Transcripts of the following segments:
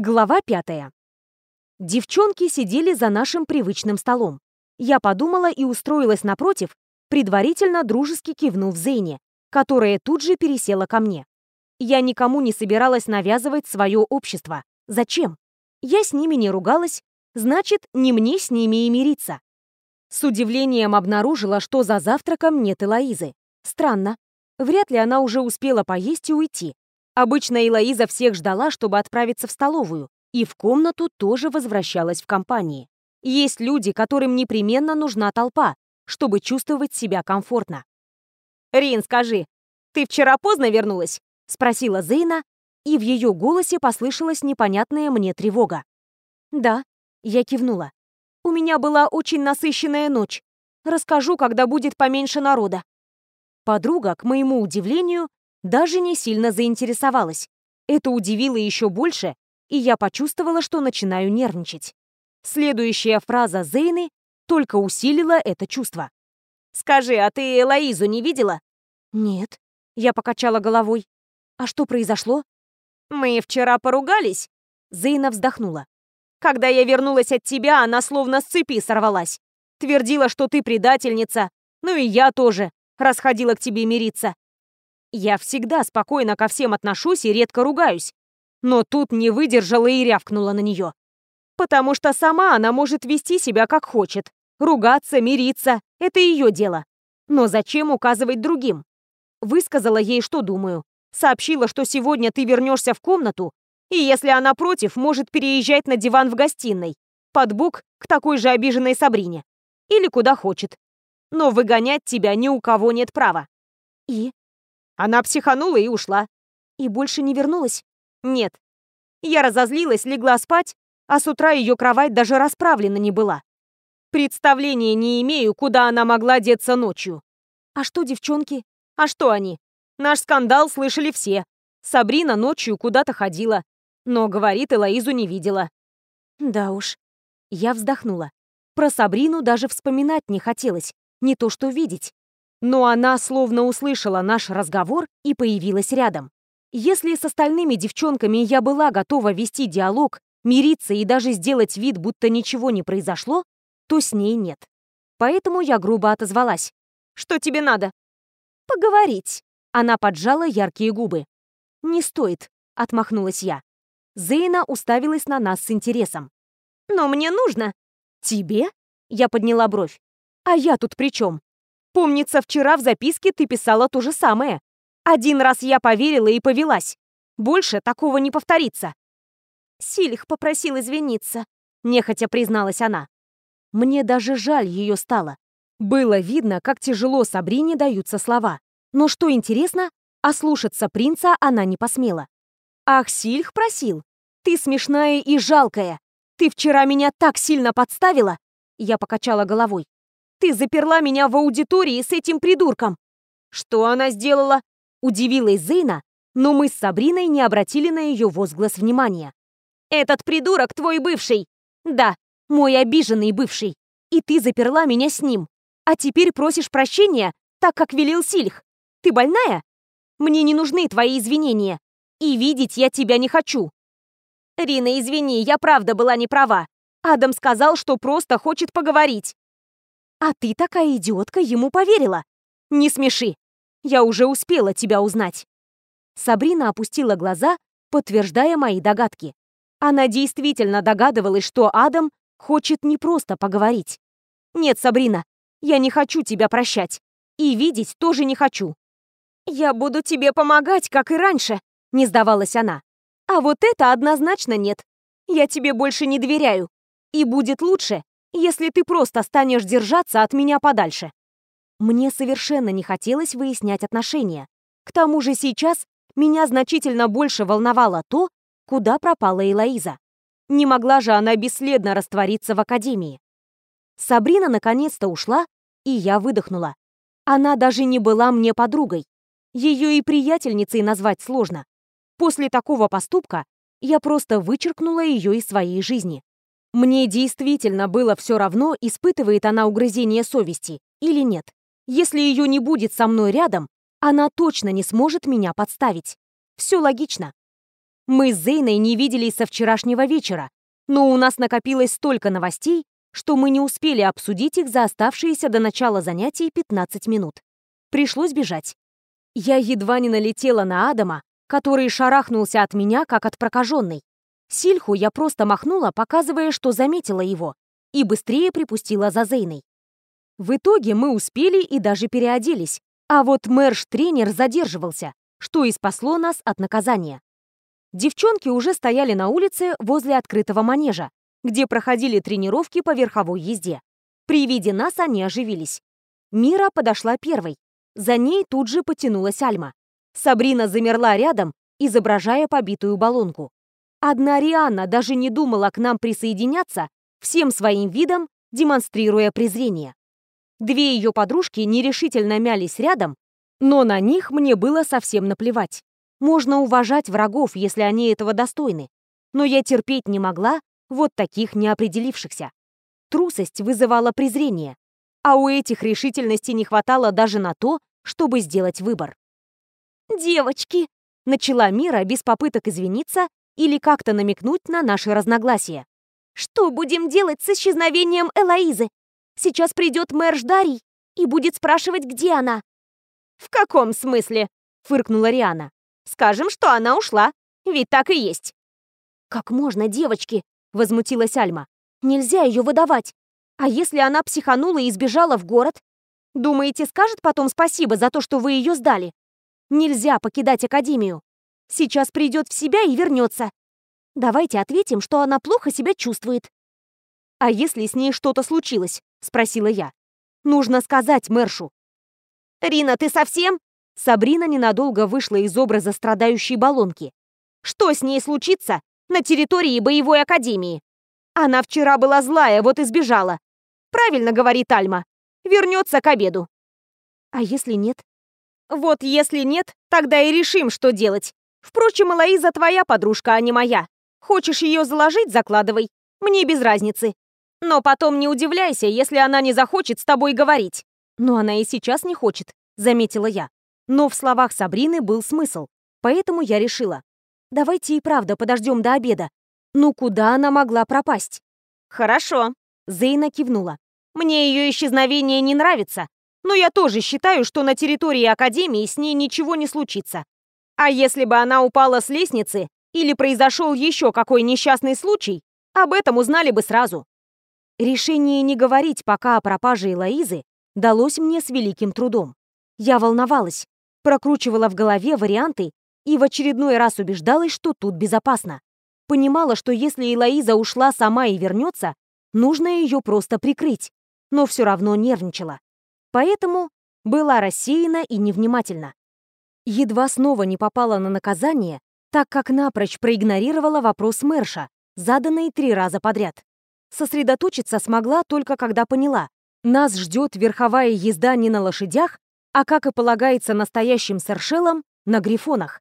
Глава пятая. Девчонки сидели за нашим привычным столом. Я подумала и устроилась напротив, предварительно дружески кивнув Зейне, которая тут же пересела ко мне. Я никому не собиралась навязывать свое общество. Зачем? Я с ними не ругалась, значит, не мне с ними и мириться. С удивлением обнаружила, что за завтраком нет Элоизы. Странно. Вряд ли она уже успела поесть и уйти. Обычно Элоиза всех ждала, чтобы отправиться в столовую, и в комнату тоже возвращалась в компании. Есть люди, которым непременно нужна толпа, чтобы чувствовать себя комфортно. «Рин, скажи, ты вчера поздно вернулась?» — спросила Зейна, и в ее голосе послышалась непонятная мне тревога. «Да», — я кивнула. «У меня была очень насыщенная ночь. Расскажу, когда будет поменьше народа». Подруга, к моему удивлению, даже не сильно заинтересовалась. Это удивило еще больше, и я почувствовала, что начинаю нервничать. Следующая фраза Зейны только усилила это чувство. «Скажи, а ты Элоизу не видела?» «Нет», — я покачала головой. «А что произошло?» «Мы вчера поругались», — Зейна вздохнула. «Когда я вернулась от тебя, она словно с цепи сорвалась. Твердила, что ты предательница, ну и я тоже, расходила к тебе мириться. Я всегда спокойно ко всем отношусь и редко ругаюсь. Но тут не выдержала и рявкнула на нее. Потому что сама она может вести себя как хочет. Ругаться, мириться — это ее дело. Но зачем указывать другим? Высказала ей, что думаю. Сообщила, что сегодня ты вернешься в комнату, и если она против, может переезжать на диван в гостиной, под бок к такой же обиженной Сабрине. Или куда хочет. Но выгонять тебя ни у кого нет права. И? Она психанула и ушла. И больше не вернулась? Нет. Я разозлилась, легла спать, а с утра ее кровать даже расправлена не была. Представления не имею, куда она могла деться ночью. А что девчонки? А что они? Наш скандал слышали все. Сабрина ночью куда-то ходила. Но, говорит, Элоизу не видела. Да уж. Я вздохнула. Про Сабрину даже вспоминать не хотелось. Не то что видеть. Но она словно услышала наш разговор и появилась рядом. Если с остальными девчонками я была готова вести диалог, мириться и даже сделать вид, будто ничего не произошло, то с ней нет. Поэтому я грубо отозвалась. «Что тебе надо?» «Поговорить». Она поджала яркие губы. «Не стоит», — отмахнулась я. Зейна уставилась на нас с интересом. «Но мне нужно». «Тебе?» — я подняла бровь. «А я тут при чем? Помнится, вчера в записке ты писала то же самое. Один раз я поверила и повелась. Больше такого не повторится. Сильх попросил извиниться, нехотя призналась она. Мне даже жаль ее стало. Было видно, как тяжело Сабрине даются слова. Но что интересно, ослушаться принца она не посмела. «Ах, Сильх просил? Ты смешная и жалкая. Ты вчера меня так сильно подставила?» Я покачала головой. Ты заперла меня в аудитории с этим придурком!» «Что она сделала?» Удивилась Зейна, но мы с Сабриной не обратили на ее возглас внимания. «Этот придурок твой бывший!» «Да, мой обиженный бывший. И ты заперла меня с ним. А теперь просишь прощения, так как велел Сильх. Ты больная? Мне не нужны твои извинения. И видеть я тебя не хочу». «Рина, извини, я правда была не права. Адам сказал, что просто хочет поговорить. А ты такая идиотка ему поверила. Не смеши. Я уже успела тебя узнать. Сабрина опустила глаза, подтверждая мои догадки. Она действительно догадывалась, что Адам хочет не просто поговорить. Нет, Сабрина, я не хочу тебя прощать. И видеть тоже не хочу. Я буду тебе помогать, как и раньше, не сдавалась она. А вот это однозначно нет. Я тебе больше не доверяю. И будет лучше, если ты просто станешь держаться от меня подальше. Мне совершенно не хотелось выяснять отношения. К тому же сейчас меня значительно больше волновало то, куда пропала Элоиза. Не могла же она бесследно раствориться в академии. Сабрина наконец-то ушла, и я выдохнула. Она даже не была мне подругой. Ее и приятельницей назвать сложно. После такого поступка я просто вычеркнула ее из своей жизни. Мне действительно было все равно, испытывает она угрызение совести или нет. Если ее не будет со мной рядом, она точно не сможет меня подставить. Все логично. Мы с Зейной не виделись со вчерашнего вечера, но у нас накопилось столько новостей, что мы не успели обсудить их за оставшиеся до начала занятий 15 минут. Пришлось бежать. Я едва не налетела на Адама, который шарахнулся от меня, как от прокаженной. Сильху я просто махнула, показывая, что заметила его, и быстрее припустила за Зейной. В итоге мы успели и даже переоделись, а вот мэрш-тренер задерживался, что и спасло нас от наказания. Девчонки уже стояли на улице возле открытого манежа, где проходили тренировки по верховой езде. При виде нас они оживились. Мира подошла первой. За ней тут же потянулась Альма. Сабрина замерла рядом, изображая побитую баллонку. Одна Рианна даже не думала к нам присоединяться, всем своим видом демонстрируя презрение. Две ее подружки нерешительно мялись рядом, но на них мне было совсем наплевать. Можно уважать врагов, если они этого достойны. Но я терпеть не могла вот таких неопределившихся. Трусость вызывала презрение, а у этих решительности не хватало даже на то, чтобы сделать выбор. «Девочки!» — начала Мира без попыток извиниться или как-то намекнуть на наши разногласия. «Что будем делать с исчезновением Элоизы? Сейчас придет мэр Ждарий и будет спрашивать, где она». «В каком смысле?» — фыркнула Риана. «Скажем, что она ушла, ведь так и есть». «Как можно, девочки?» — возмутилась Альма. «Нельзя ее выдавать. А если она психанула и сбежала в город? Думаете, скажет потом спасибо за то, что вы ее сдали? Нельзя покидать Академию. Сейчас придет в себя и вернется. Давайте ответим, что она плохо себя чувствует. «А если с ней что-то случилось?» — спросила я. «Нужно сказать Мэршу». «Рина, ты совсем?» Сабрина ненадолго вышла из образа страдающей баллонки. «Что с ней случится на территории боевой академии? Она вчера была злая, вот и сбежала. Правильно говорит Альма. Вернется к обеду». «А если нет?» «Вот если нет, тогда и решим, что делать. Впрочем, Элоиза твоя подружка, а не моя. Хочешь ее заложить, закладывай. Мне без разницы. Но потом не удивляйся, если она не захочет с тобой говорить. Но она и сейчас не хочет, заметила я. Но в словах Сабрины был смысл. Поэтому я решила. Давайте и правда подождем до обеда. Ну куда она могла пропасть? Хорошо. Зейна кивнула. Мне ее исчезновение не нравится. Но я тоже считаю, что на территории Академии с ней ничего не случится. А если бы она упала с лестницы или произошел еще какой несчастный случай, об этом узнали бы сразу. Решение не говорить пока о пропаже Элоизы далось мне с великим трудом. Я волновалась, прокручивала в голове варианты и в очередной раз убеждалась, что тут безопасно. Понимала, что если Элоиза ушла сама и вернется, нужно ее просто прикрыть, но все равно нервничала. Поэтому была рассеяна и невнимательна едва снова не попала на наказание, так как напрочь проигнорировала вопрос Мэрша, заданный три раза подряд. Сосредоточиться смогла только когда поняла. Нас ждет верховая езда не на лошадях, а, как и полагается настоящим сершелам, на грифонах.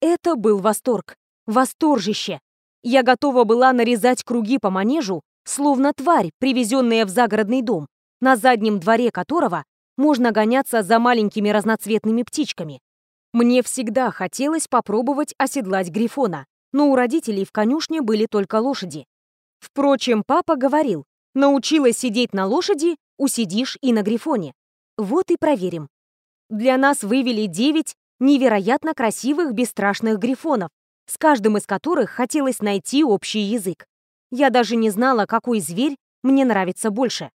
Это был восторг. Восторжище. Я готова была нарезать круги по манежу, словно тварь, привезенная в загородный дом, на заднем дворе которого можно гоняться за маленькими разноцветными птичками. Мне всегда хотелось попробовать оседлать Грифона, но у родителей в конюшне были только лошади. Впрочем, папа говорил, научилась сидеть на лошади, усидишь и на Грифоне. Вот и проверим. Для нас вывели девять невероятно красивых бесстрашных Грифонов, с каждым из которых хотелось найти общий язык. Я даже не знала, какой зверь мне нравится больше.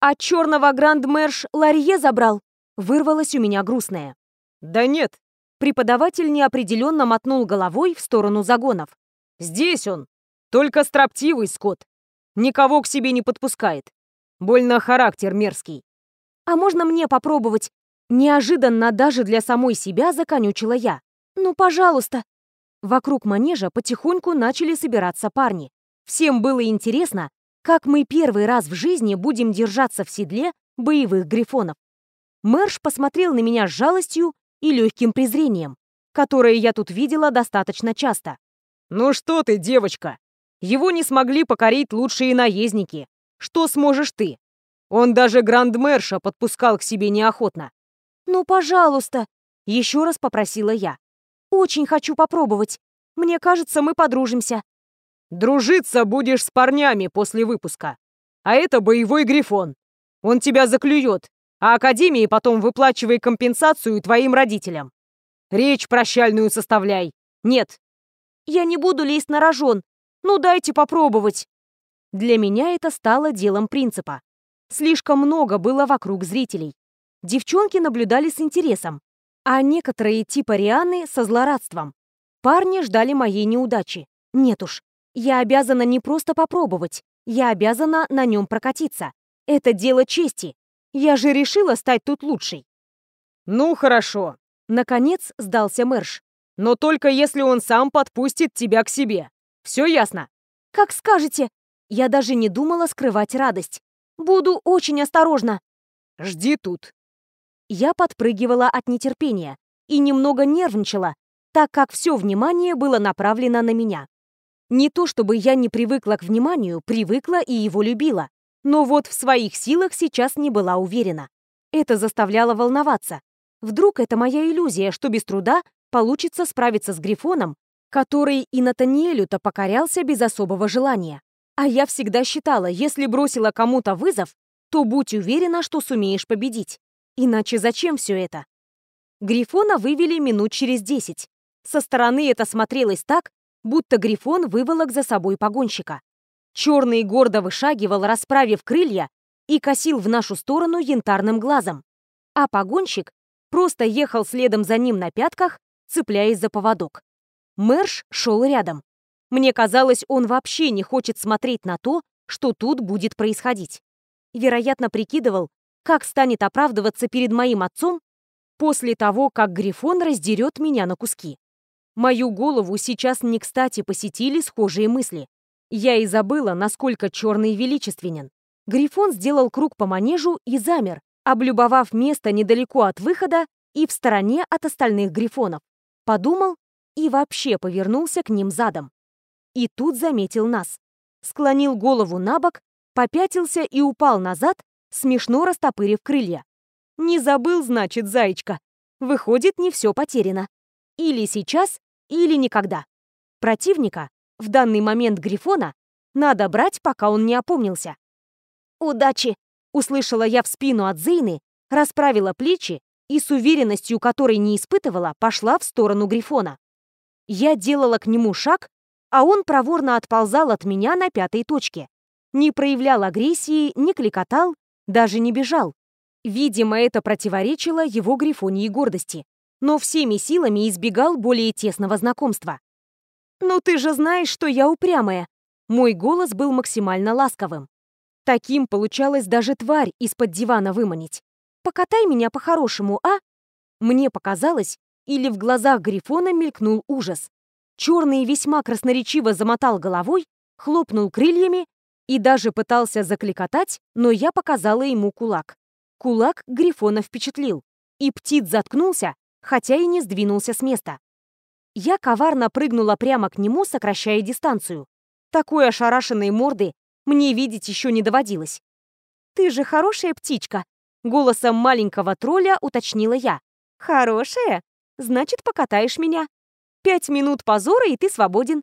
«А черного грандмерш Ларье забрал?» Вырвалось у меня грустное. «Да нет». Преподаватель неопределенно мотнул головой в сторону загонов. «Здесь он. Только строптивый скот. Никого к себе не подпускает. Больно характер мерзкий». «А можно мне попробовать?» Неожиданно даже для самой себя законючила я. «Ну, пожалуйста». Вокруг манежа потихоньку начали собираться парни. Всем было интересно, как мы первый раз в жизни будем держаться в седле боевых грифонов. Мэрш посмотрел на меня с жалостью и легким презрением, которое я тут видела достаточно часто. «Ну что ты, девочка? Его не смогли покорить лучшие наездники. Что сможешь ты? Он даже грандмерша подпускал к себе неохотно». «Ну, пожалуйста!» — еще раз попросила я. «Очень хочу попробовать. Мне кажется, мы подружимся». «Дружиться будешь с парнями после выпуска. А это боевой грифон. Он тебя заклюет, а Академии потом выплачивай компенсацию твоим родителям. Речь прощальную составляй. Нет». «Я не буду лезть на рожон. Ну, дайте попробовать». Для меня это стало делом принципа. Слишком много было вокруг зрителей. Девчонки наблюдали с интересом, а некоторые типа Рианы со злорадством. Парни ждали моей неудачи. Нет уж, я обязана не просто попробовать, я обязана на нем прокатиться. Это дело чести. Я же решила стать тут лучшей. Ну, хорошо. Наконец сдался Мэрш. Но только если он сам подпустит тебя к себе. Все ясно? Как скажете. Я даже не думала скрывать радость. Буду очень осторожна. Жди тут. Я подпрыгивала от нетерпения и немного нервничала, так как все внимание было направлено на меня. Не то чтобы я не привыкла к вниманию, привыкла и его любила, но вот в своих силах сейчас не была уверена. Это заставляло волноваться. Вдруг это моя иллюзия, что без труда получится справиться с Грифоном, который и Натаниэлю-то покорялся без особого желания. А я всегда считала, если бросила кому-то вызов, то будь уверена, что сумеешь победить. Иначе зачем все это? Грифона вывели минут через десять. Со стороны это смотрелось так, будто Грифон выволок за собой погонщика. Черный гордо вышагивал, расправив крылья, и косил в нашу сторону янтарным глазом. А погонщик просто ехал следом за ним на пятках, цепляясь за поводок. Мэрш шел рядом. Мне казалось, он вообще не хочет смотреть на то, что тут будет происходить. Вероятно, прикидывал, как станет оправдываться перед моим отцом после того, как Грифон раздерет меня на куски. Мою голову сейчас не кстати посетили схожие мысли. Я и забыла, насколько черный величественен. Грифон сделал круг по манежу и замер, облюбовав место недалеко от выхода и в стороне от остальных грифонов. Подумал и вообще повернулся к ним задом. И тут заметил нас. Склонил голову на бок, попятился и упал назад, смешно растопырив крылья. Не забыл, значит, зайчка. Выходит, не все потеряно. Или сейчас, или никогда. Противника, в данный момент Грифона, надо брать, пока он не опомнился. «Удачи!» — услышала я в спину от Зейны, расправила плечи и с уверенностью, которой не испытывала, пошла в сторону Грифона. Я делала к нему шаг, а он проворно отползал от меня на пятой точке. Не проявлял агрессии, не кликотал, даже не бежал. Видимо, это противоречило его грифонии гордости, но всеми силами избегал более тесного знакомства. «Ну ты же знаешь, что я упрямая!» Мой голос был максимально ласковым. Таким получалось даже тварь из-под дивана выманить. «Покатай меня по-хорошему, а?» Мне показалось, или в глазах Грифона мелькнул ужас. Черный весьма красноречиво замотал головой, хлопнул крыльями и даже пытался закликотать, но я показала ему кулак. Кулак Грифона впечатлил, и птиц заткнулся, хотя и не сдвинулся с места. Я коварно прыгнула прямо к нему, сокращая дистанцию. Такой ошарашенной морды мне видеть еще не доводилось. «Ты же хорошая птичка», — голосом маленького тролля уточнила я. «Хорошая? Значит, покатаешь меня. Пять минут позора, и ты свободен.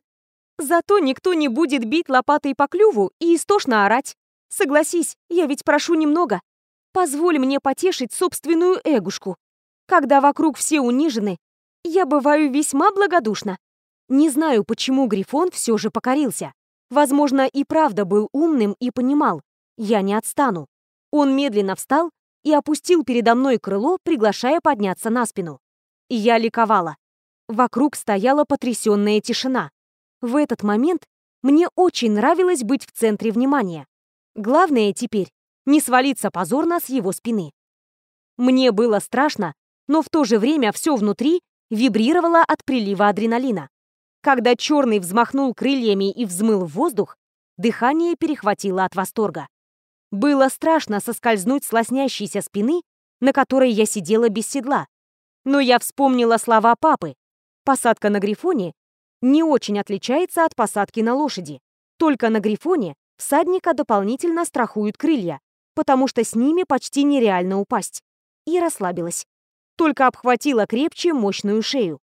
Зато никто не будет бить лопатой по клюву и истошно орать. Согласись, я ведь прошу немного. Позволь мне потешить собственную эгушку. Когда вокруг все унижены, я бываю весьма благодушна. Не знаю, почему Грифон все же покорился. Возможно, и правда был умным и понимал. Я не отстану. Он медленно встал и опустил передо мной крыло, приглашая подняться на спину. Я ликовала. Вокруг стояла потрясенная тишина. В этот момент мне очень нравилось быть в центре внимания. Главное теперь не свалиться позорно с его спины. Мне было страшно, но в то же время все внутри вибрировало от прилива адреналина. Когда черный взмахнул крыльями и взмыл в воздух, дыхание перехватило от восторга. Было страшно соскользнуть с лоснящейся спины, на которой я сидела без седла. Но я вспомнила слова папы. Посадка на грифоне не очень отличается от посадки на лошади. Только на грифоне всадника дополнительно страхуют крылья, потому что с ними почти нереально упасть. И расслабилась. Только обхватила крепче мощную шею.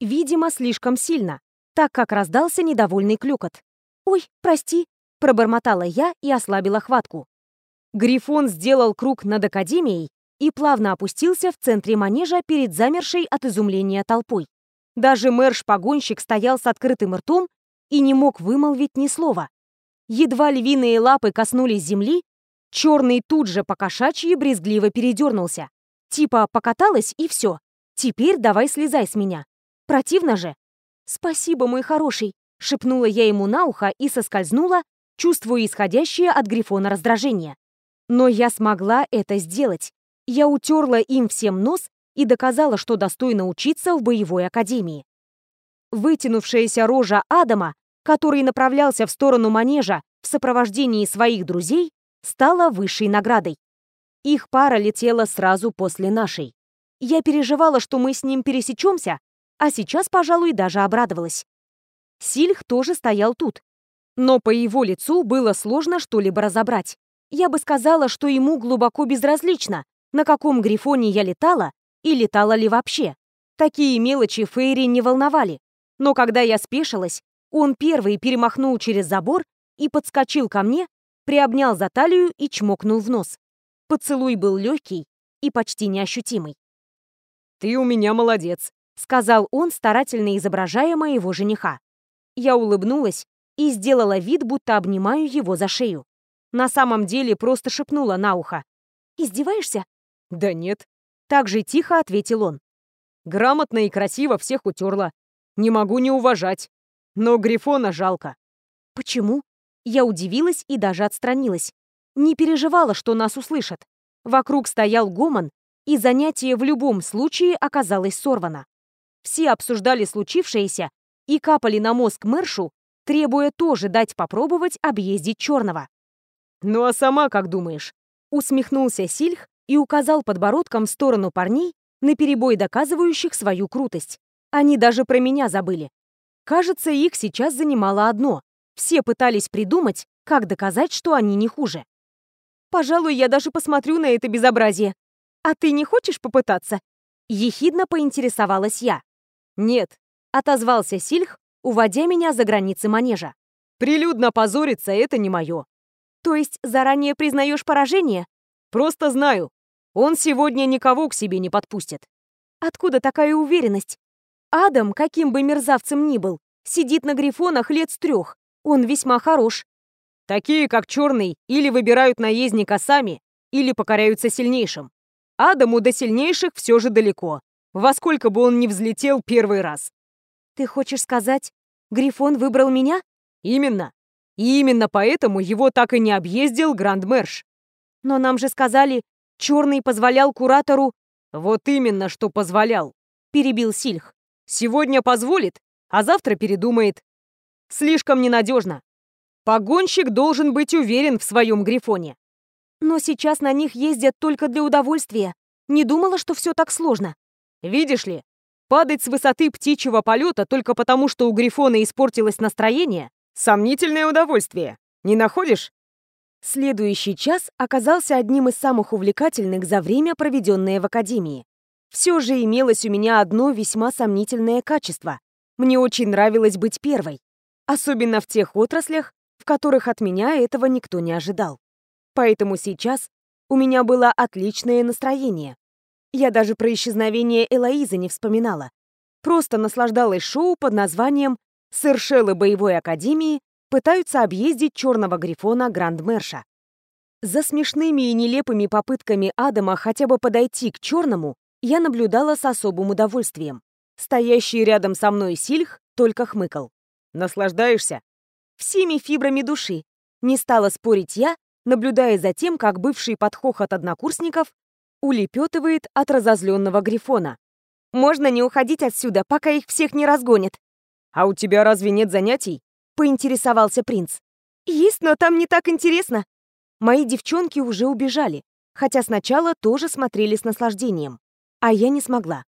Видимо, слишком сильно. так как раздался недовольный клюкот. «Ой, прости», — пробормотала я и ослабила хватку. Грифон сделал круг над Академией и плавно опустился в центре манежа перед замершей от изумления толпой. Даже мэр-шпагонщик стоял с открытым ртом и не мог вымолвить ни слова. Едва львиные лапы коснулись земли, черный тут же покошачьи брезгливо передернулся. Типа покаталась и все. Теперь давай слезай с меня. Противно же. «Спасибо, мой хороший», — шепнула я ему на ухо и соскользнула, чувствуя исходящее от Грифона раздражение. Но я смогла это сделать. Я утерла им всем нос и доказала, что достойна учиться в боевой академии. Вытянувшаяся рожа Адама, который направлялся в сторону манежа в сопровождении своих друзей, стала высшей наградой. Их пара летела сразу после нашей. Я переживала, что мы с ним пересечемся, а сейчас, пожалуй, даже обрадовалась. Сильх тоже стоял тут. Но по его лицу было сложно что-либо разобрать. Я бы сказала, что ему глубоко безразлично, на каком грифоне я летала и летала ли вообще. Такие мелочи Фейри не волновали. Но когда я спешилась, он первый перемахнул через забор и подскочил ко мне, приобнял за талию и чмокнул в нос. Поцелуй был легкий и почти неощутимый. «Ты у меня молодец», сказал он, старательно изображая моего жениха. Я улыбнулась и сделала вид, будто обнимаю его за шею. На самом деле просто шепнула на ухо. «Издеваешься?» «Да нет». Так же тихо ответил он. «Грамотно и красиво всех утерла. Не могу не уважать. Но Грифона жалко». «Почему?» Я удивилась и даже отстранилась. Не переживала, что нас услышат. Вокруг стоял гомон, и занятие в любом случае оказалось сорвано. Все обсуждали случившееся и капали на мозг Мэршу, требуя тоже дать попробовать объездить Черного. «Ну а сама как думаешь?» Усмехнулся Сильх и указал подбородком в сторону парней, наперебой доказывающих свою крутость. Они даже про меня забыли. Кажется, их сейчас занимало одно. Все пытались придумать, как доказать, что они не хуже. «Пожалуй, я даже посмотрю на это безобразие. А ты не хочешь попытаться?» Ехидно поинтересовалась я. «Нет», — отозвался Сильх, уводя меня за границы манежа. «Прилюдно позориться — это не мое». «То есть заранее признаешь поражение?» «Просто знаю. Он сегодня никого к себе не подпустит». «Откуда такая уверенность? Адам, каким бы мерзавцем ни был, сидит на грифонах лет с трех. Он весьма хорош». «Такие, как Черный, или выбирают наездника сами, или покоряются сильнейшим. Адаму до сильнейших все же далеко во сколько бы он ни взлетел первый раз. Ты хочешь сказать, Грифон выбрал меня? Именно. И именно поэтому его так и не объездил Гранд-Мэрш. Но нам же сказали, Черный позволял куратору... Вот именно, что позволял. Перебил Сильх. Сегодня позволит, а завтра передумает. Слишком ненадежно. Погонщик должен быть уверен в своем Грифоне. Но сейчас на них ездят только для удовольствия. Не думала, что все так сложно. Видишь ли, падать с высоты птичьего полета только потому, что у Грифона испортилось настроение — сомнительное удовольствие. Не находишь? Следующий час оказался одним из самых увлекательных за время, проведенное в Академии. Все же имелось у меня одно весьма сомнительное качество. Мне очень нравилось быть первой. Особенно в тех отраслях, в которых от меня этого никто не ожидал. Поэтому сейчас у меня было отличное настроение. Я даже про исчезновение Элоизы не вспоминала. Просто наслаждалась шоу под названием «Сэршелы боевой академии пытаются объездить черного грифона Гранд-Мерша». За смешными и нелепыми попытками Адама хотя бы подойти к черному я наблюдала с особым удовольствием. Стоящий рядом со мной Сильх только хмыкал. «Наслаждаешься?» «Всеми фибрами души». Не стала спорить я, наблюдая за тем, как бывший подхохот однокурсников улепетывает от разозленного Грифона. «Можно не уходить отсюда, пока их всех не разгонят». «А у тебя разве нет занятий?» — поинтересовался принц. «Есть, но там не так интересно». Мои девчонки уже убежали, хотя сначала тоже смотрели с наслаждением. А я не смогла.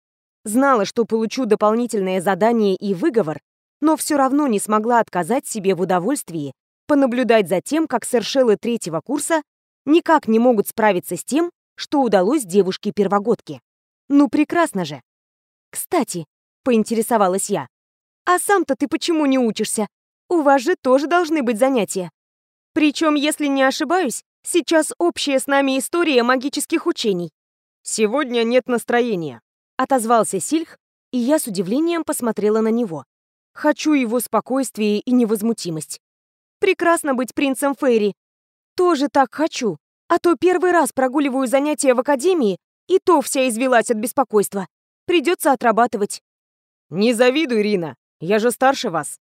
Знала, что получу дополнительное задание и выговор, но все равно не смогла отказать себе в удовольствии понаблюдать за тем, как сэршелы третьего курса никак не могут справиться с тем, что удалось девушке-первогодке. Ну, прекрасно же. Кстати, поинтересовалась я, А сам-то ты почему не учишься? У вас же тоже должны быть занятия. Причем, если не ошибаюсь, сейчас общая с нами история магических учений. Сегодня нет настроения, отозвался Сильх, и я с удивлением посмотрела на него. Хочу его спокойствие и невозмутимость. Прекрасно быть принцем Фейри. Тоже так хочу. А то первый раз прогуливаю занятия в академии, и то вся извелась от беспокойства. Придется отрабатывать. Не завидуй, Рина. Я же старше вас.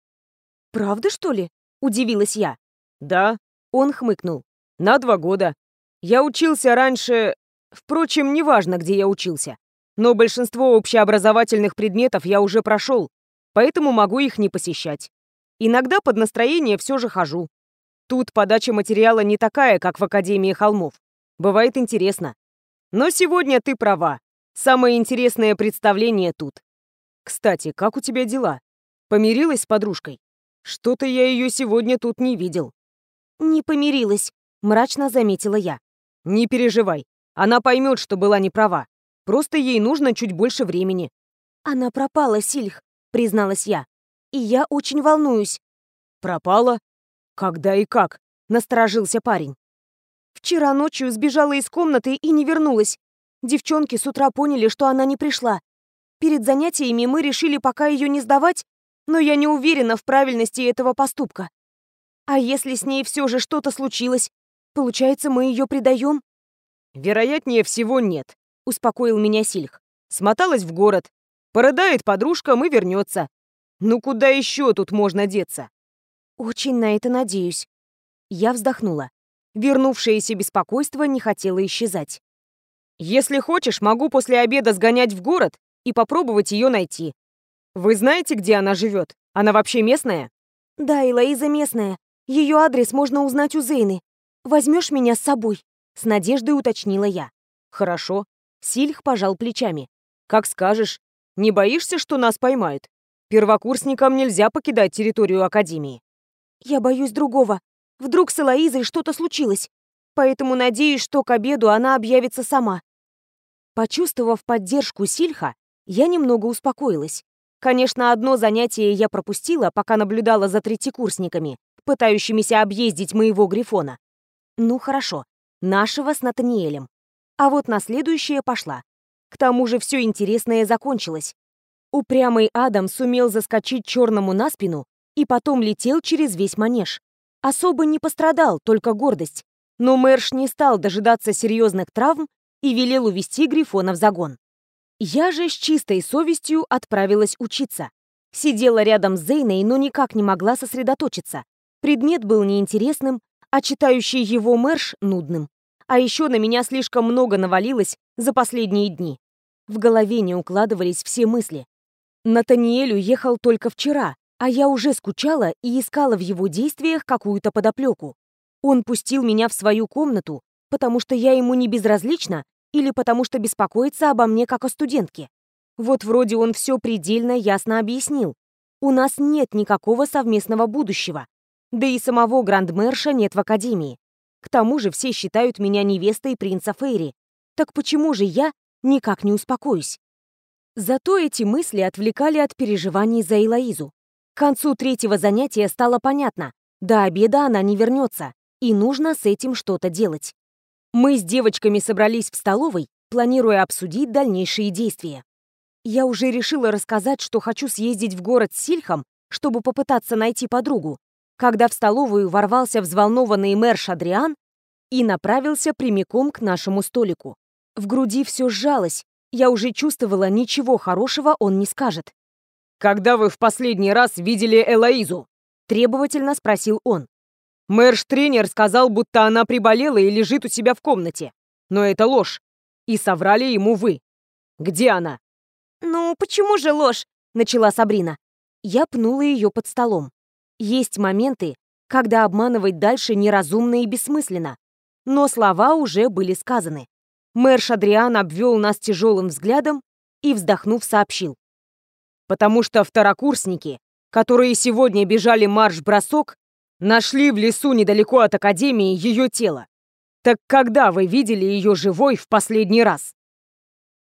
Правда, что ли? Удивилась я. Да. Он хмыкнул. На два года. Я учился раньше... Впрочем, неважно, где я учился. Но большинство общеобразовательных предметов я уже прошел, поэтому могу их не посещать. Иногда под настроение все же хожу. Тут подача материала не такая, как в Академии холмов. Бывает интересно. Но сегодня ты права. Самое интересное представление тут. Кстати, как у тебя дела? Помирилась с подружкой? Что-то я ее сегодня тут не видел. Не помирилась, мрачно заметила я. Не переживай. Она поймет, что была не права. Просто ей нужно чуть больше времени. Она пропала, Сильх, призналась я. И я очень волнуюсь. Пропала? Когда и как? Насторожился парень. Вчера ночью сбежала из комнаты и не вернулась. Девчонки с утра поняли, что она не пришла. Перед занятиями мы решили пока ее не сдавать, но я не уверена в правильности этого поступка. А если с ней все же что-то случилось? Получается, мы ее предаем? Вероятнее всего, нет, успокоил меня Сильх. Смоталась в город. Порыдает подружка, мы вернется. Ну куда еще тут можно деться? Очень на это надеюсь. Я вздохнула. Вернувшееся беспокойство не хотело исчезать. «Если хочешь, могу после обеда сгонять в город и попробовать ее найти. Вы знаете, где она живет? Она вообще местная?» «Да, Элоиза местная. Ее адрес можно узнать у Зейны. Возьмешь меня с собой?» С надеждой уточнила я. «Хорошо». Сильх пожал плечами. «Как скажешь. Не боишься, что нас поймают? Первокурсникам нельзя покидать территорию Академии». «Я боюсь другого. Вдруг с Элоизой что-то случилось. Поэтому надеюсь, что к обеду она объявится сама. Почувствовав поддержку Сильха, я немного успокоилась. Конечно, одно занятие я пропустила, пока наблюдала за третьекурсниками, пытающимися объездить моего Грифона. Ну хорошо, нашего с Натаниэлем. А вот на следующее пошла. К тому же все интересное закончилось. Упрямый Адам сумел заскочить черному на спину и потом летел через весь манеж. Особо не пострадал, только гордость. Но Мэрш не стал дожидаться серьезных травм и велел увести Грифона в загон. Я же с чистой совестью отправилась учиться. Сидела рядом с Зейной, но никак не могла сосредоточиться. Предмет был неинтересным, а читающий его Мэрш — нудным. А еще на меня слишком много навалилось за последние дни. В голове не укладывались все мысли. Натаниэль уехал только вчера, а я уже скучала и искала в его действиях какую-то подоплеку. Он пустил меня в свою комнату, потому что я ему не безразлична или потому что беспокоится обо мне как о студентке. Вот вроде он все предельно ясно объяснил. У нас нет никакого совместного будущего. Да и самого Грандмерша нет в Академии. К тому же все считают меня невестой принца Фейри. Так почему же я никак не успокоюсь? Зато эти мысли отвлекали от переживаний за Элоизу. К концу третьего занятия стало понятно, до обеда она не вернется, и нужно с этим что-то делать. Мы с девочками собрались в столовой, планируя обсудить дальнейшие действия. Я уже решила рассказать, что хочу съездить в город с Сильхом, чтобы попытаться найти подругу, когда в столовую ворвался взволнованный мэр Шадриан и направился прямиком к нашему столику. В груди все сжалось, я уже чувствовала, ничего хорошего он не скажет. «Когда вы в последний раз видели Элоизу?» — требовательно спросил он. Мэрш-тренер сказал, будто она приболела и лежит у себя в комнате. Но это ложь. И соврали ему вы. Где она? «Ну, почему же ложь?» — начала Сабрина. Я пнула ее под столом. Есть моменты, когда обманывать дальше неразумно и бессмысленно. Но слова уже были сказаны. Мэр Шадриан обвел нас тяжелым взглядом и, вздохнув, сообщил потому что второкурсники, которые сегодня бежали марш-бросок, нашли в лесу недалеко от Академии ее тело. Так когда вы видели ее живой в последний раз?